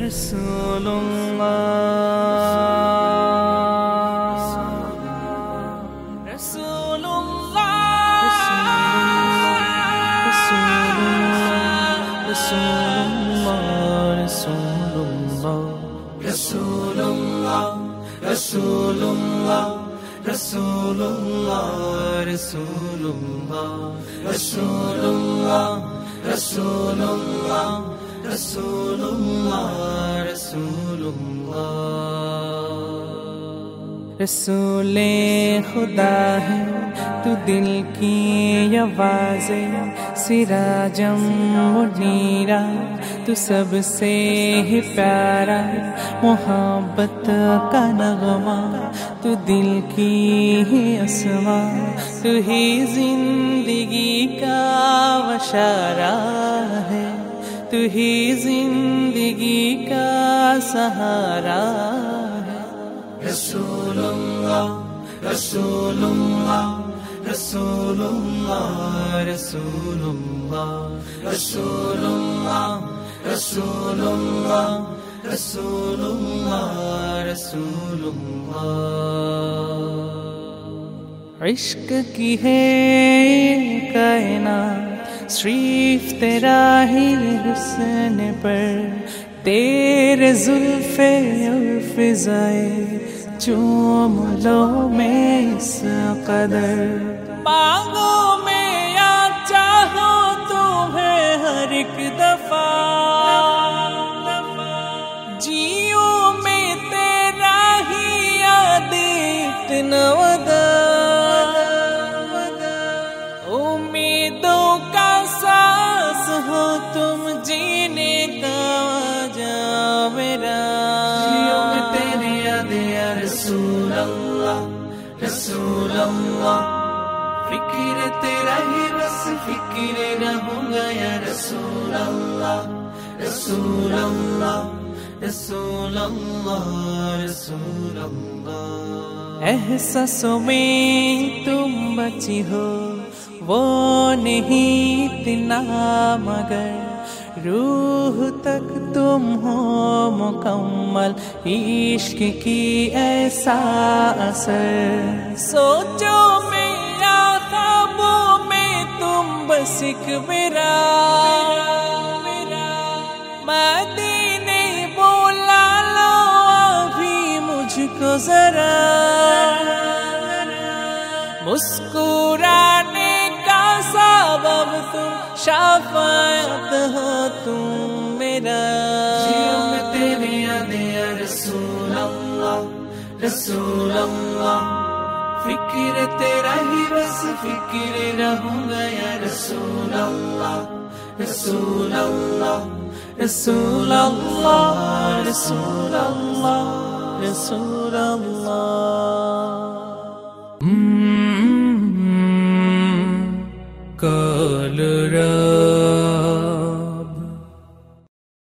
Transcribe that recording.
رسول الله رسول الله رسول الله رسول الله رسول الله رسول الله رسول الله رسول الله رسول الله رسول الله رسول الله رسول الله رسول خدا ہے تو دل کی آواز سراجم منیرا تو سب سے ہی پیارا محبت کا نغمہ تو دل کی ہی اسما تو ہی زندگی کا وشارہ ہے تو ہی زندگی کا سہارا ہے۔ رسول اللہ رسول اللہ رسول اللہ رسول اللہ رسول اللہ رسول اللہ رسول اللہ رسول اللہ عشق کی ہے کائنات شریف تیرا ہی حسن پر تیرے زلف اور فضائے چوم لو میں اس قدر۔ مانگو تم جینے کا جا میرا تیری یاد یا رسول اللہ رسول اللہ۔ فکر تیرا ہی بس فکر رہوں گا یا رسول اللہ رسول اللہ رسول اللہ رسول اللہ۔ احساسوں میں تم بچی ہو وہ نہیں اتنا مگر۔ روح تک تم ہو مکمل، عشق کی ایسا اثر۔ سوچو میرا خوابوں میں تم بس ایک میرا مدینے بولا لو ابھی مجھ کو ذرا۔ مسکرانے شفاعت ہو تم میرا۔ تیری دیا رسول اللہ رسول اللہ۔ فکر تیرا ہی بس فکر رہوں گا یا رسول اللہ رسول اللہ رسول اللہ رسول اللہ رسول اللہ۔